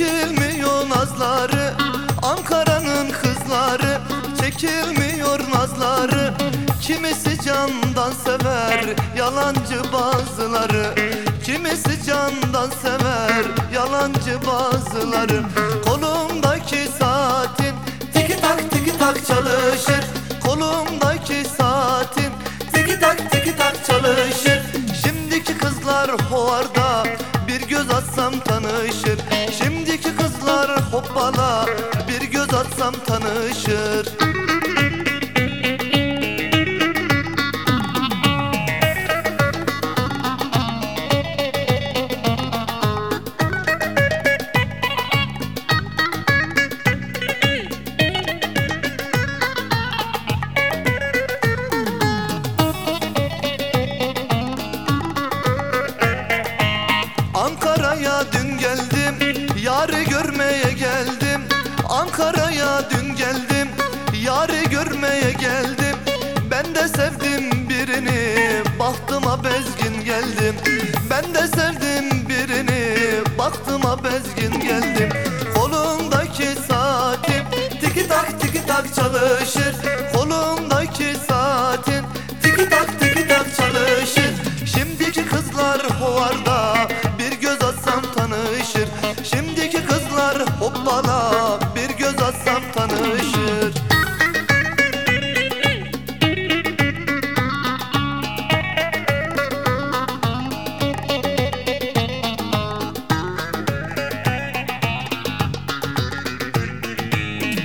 Çekilmiyor nazları. Ankara'nın kızları Çekilmiyor nazları. Kimisi candan sever Yalancı bazıları. Kimisi candan sever Yalancı bazıları. Kolumdaki saatin Tiki tak tiki tak çalışır. Kolumdaki saatin Tiki tak tiki tak çalışır. Şimdiki kızlar hovarda hoppala Ankara'ya dün geldim Yarı görmeye geldim. Ankara'ya dün geldim Yarı görmeye geldim. Ben de sevdim birini Bahtıma bezgin geldim. Ben de sevdim birini Bahtıma bezgin geldim. Kolumdaki saatim Tiki tak tiki tak çalışır Bir göz atsam tanışır.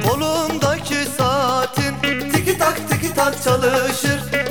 Kolumdaki saatin Tiki tak tiki tak çalışır